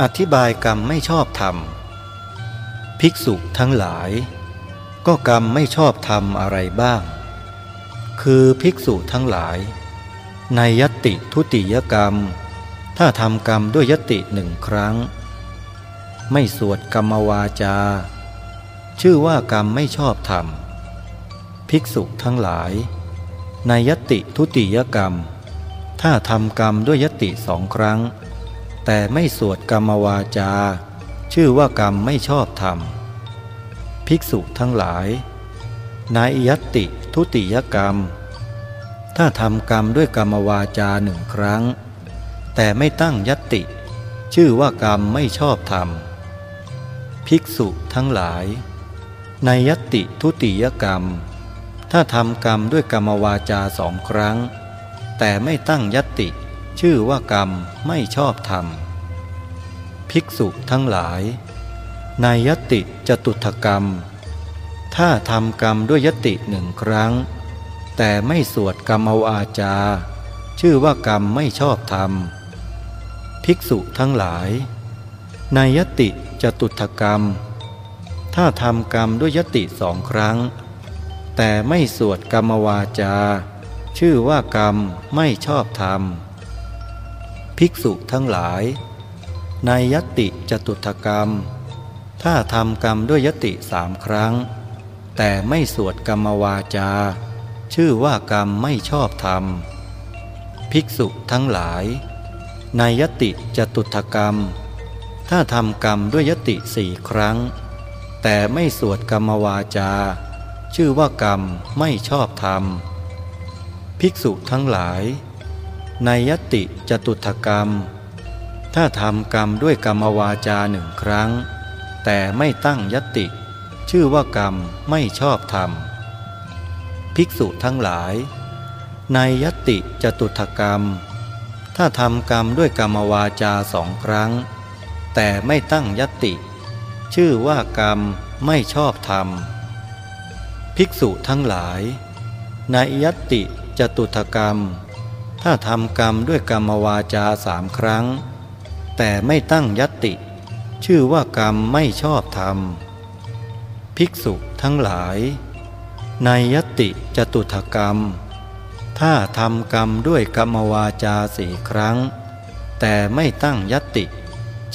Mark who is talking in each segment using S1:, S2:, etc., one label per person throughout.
S1: อธิบายกรรมไม่ชอบธรรม ภิกษุทั้งหลาย ก็กรรมไม่ชอบธรรมอะไรบ้าง คือภิกษุทั้งหลาย ในยติทุติยกรรม ถ้าทำกรรมด้วยยติหนึ่งครั้ง ไม่สวดกรรมวาจา ชื่อว่ากรรมไม่ชอบธรรม ภิกษุทั้งหลาย ในยติทุติยกรรม ถ้าทำกรรมด้วยยติสองครั้ง แต่ไม่สวดกรรมวาจา ชื่อว่ากรรมไม่ชอบธรรม ภิกษุทั้งหลายในยติทุติยกรรม ถ้าทำกรรมด้วยกรรมวาจาหนึ่งครั้ง แต่ไม่ตั้งยติ ชื่อว่ากรรมไม่ชอบธรรม ภิกษุทั้งหลายในยติทุติยกรรม ถ้าทำกรรมด้วยกรรมวาจาสองครั้ง แต่ไม่ตั้งยติ ชื่อว่ากรรมไม่ชอบธรรม ภิกษุทั้งหลาย ในยติจตุถกรรม ถ้าทำกรรมด้วยยติหนึ่งครั้ง แต่ไม่สวดกรรมวาจา ชื่อว่ากรรมไม่ชอบธรรม ภิกษุทั้งหลาย ในยติจตุถกรรม ถ้าทำกรรมด้วยยติสองครั้ง แต่ไม่สวดกรรมวาจา ชื่อว่ากรรมไม่ชอบธรรม ภิกษุทั้งหลาย ในยติจตุถกรรม ถ้าทำกรรมด้วยยติสามครั้ง แต่ไม่สวดกรรมวาจา ชื่อว่ากรรมไม่ชอบธรรม ภิกษุทั้งหลาย ในยติจตุถกรรม ถ้าทำกรรมด้วยยติสี่ครั้ง แต่ไม่สวดกรรมวาจา ชื่อว่ากรรมไม่ชอบธรรม ภิกษุทั้งหลาย ในยติจตุถกรรม ถ้าทำกรรมด้วยกรรมวาจาหนึ่งครั้ง แต่ไม่ตั้งยติ ชื่อว่ากรรมไม่ชอบธรรม ภิกษุทั้งหลาย ในยติจตุถกรรม ถ้าทำกรรมด้วยกรรมวาจาสองครั้ง แต่ไม่ตั้งยติ ชื่อว่ากรรมไม่ชอบธรรม ภิกษุทั้งหลาย ในยติจตุถกรรม ถ้าทำกรรมด้วยกรรมวาจาสามครั้ง แต่ไม่ตั้งยติ ชื่อว่ากรรมไม่ชอบธรรม ภิกษุทั้งหลาย ในยติจตุถกรรม ถ้าทำกรรมด้วยกรรมวาจาสี่ครั้ง แต่ไม่ตั้งยติ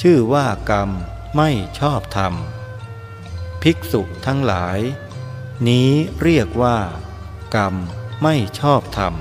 S1: ชื่อว่ากรรมไม่ชอบธรรม ภิกษุทั้งหลาย นี้เรียกว่า กรรมไม่ชอบธรรม